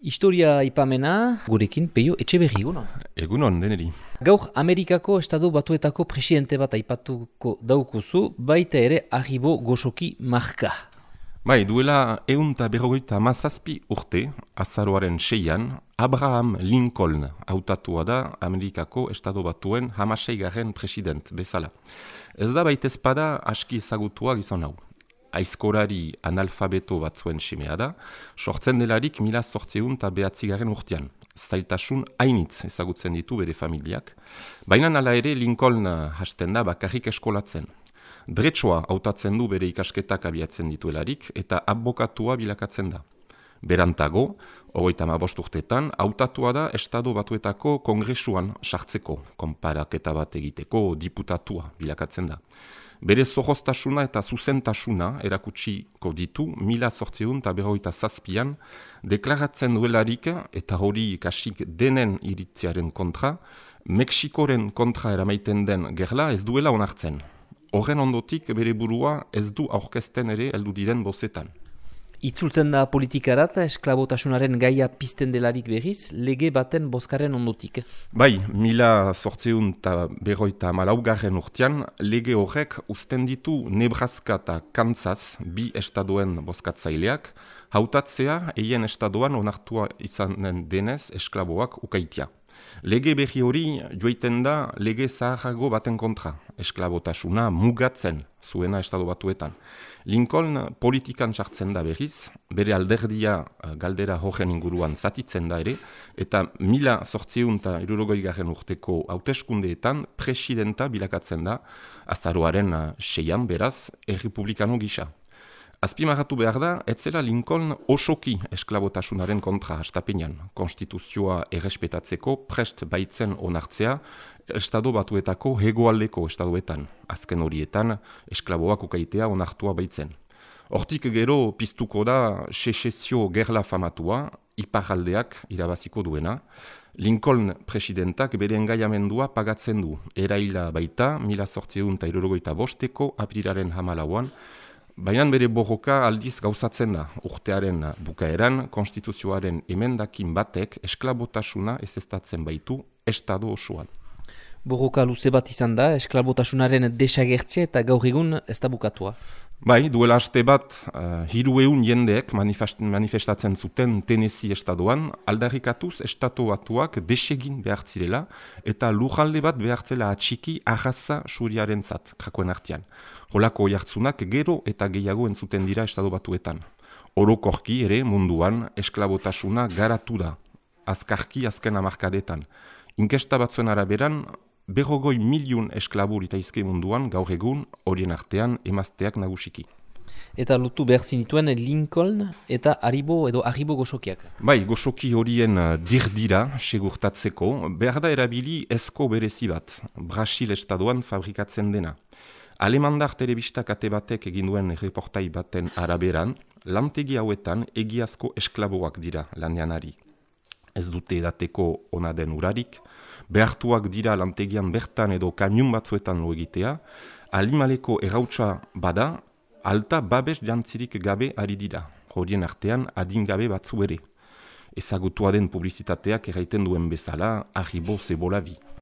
Historia ipamena, gurekin peio etxe berri, egunon? Egunon, deneri. Gaur Amerikako Estadu Batuetako presidente bat aipatuko daukuzu, baita ere arribo gozoki marka. Bai, duela egun eta berrogeita mazazpi urte, azaroaren seian, Abraham Lincoln hautatua da Amerikako Estadu Batuen hamasei garen president bezala. Ez da baita ezpada aski ezagutua gizon hau aizkorari analfabeto batzuen semea da, sortzen delarik mila sortzeun eta behatzigaren urtean. Zailtasun hainitz ezagutzen ditu bere familiak, baina nala ere Lincoln hasten da bakarrik eskolatzen. Dretsua hautatzen du bere ikasketak abiatzen dituelarik eta abokatua bilakatzen da. Berantago, ogoita ma urtetan, hautatua da Estado Batuetako kongresuan sartzeko, konparaketa bat egiteko diputatua bilakatzen da. Bere zohostasuna eta zuzentasuna erakutsiko ditu mila sortzeun eta berroita zazpian, deklaratzen duelarik eta hori kasik denen iritziaren kontra, Mexikoren kontra eramaiten den gerla ez duela onartzen. Horren ondotik bere burua ez du aurkezten ere heldu diren bozetan. Itzultzen da politikarat, esklabotasunaren gaia pizten delarik berriz, lege baten bozkaren ondotik. Bai, mila sortzeun eta berroita malaugarren urtean, lege horrek usten ditu Nebraska eta Kansas bi estaduen bozkatzaileak, hautatzea eien estadoan onartua izanen denez esklaboak ukaitia. Lege berri hori joiten da lege zaharrago baten kontra, esklabotasuna mugatzen zuena estado batuetan. Lincoln politikan sartzen da berriz, bere alderdia eh, galdera horren inguruan zatitzen da ere, eta mila sortziun eta irurogoi garen urteko hauteskundeetan presidenta bilakatzen da azaroaren eh, seian beraz errepublikano gisa. Azpimarratu behar da, etzela Lincoln osoki esklabotasunaren kontra hastapenean. Konstituzioa errespetatzeko prest baitzen onartzea estado batuetako hegoaldeko estadoetan. Azken horietan, esklaboak ukaitea onartua baitzen. Hortik gero piztuko da secesio gerla famatua, iparaldeak irabaziko duena. Lincoln presidentak bere engaiamendua pagatzen du. Eraila baita, mila sortzeun eta irurogoita bosteko, apriraren hamalauan, Baina bere borroka aldiz gauzatzen da, urtearen bukaeran, konstituzioaren emendakin batek esklabotasuna ez estatzen baitu estado osoan. Borroka luze bat izan da, esklabotasunaren desagertzea eta gaur egun ez da bukatua. Bai, duela haste bat, uh, hiru eun jendeek manifestatzen zuten Tennessee estadoan, aldarrikatuz estatu batuak desegin behartzirela eta lujalde bat behartzela atxiki ahaza suriaren zat, krakoen artian. Holako jartzunak gero eta gehiago entzuten dira estatu batuetan. Orokorki ere munduan esklabotasuna garatu da, azkarki azken amarkadetan. Inkesta batzuen araberan, berrogoi miliun esklabur eta izke munduan gaur egun horien artean emazteak nagusiki. Eta lutu behar zinituen Lincoln eta Haribo edo Haribo gosokiak? Bai, gosoki horien uh, dirdira segurtatzeko, behar da erabili esko berezi bat, Brasil estadoan fabrikatzen dena. Alemandar telebista kate batek egin duen reportai baten araberan, lantegi hauetan egiazko esklaboak dira lanianari ez dute edateko ona den urarik, behartuak dira lantegian bertan edo kamion batzuetan lo egitea, alimaleko errautsa bada, alta babes jantzirik gabe ari dira, horien artean adingabe batzu ere. Ezagutua den publizitateak erraiten duen bezala, arribo zebolabi.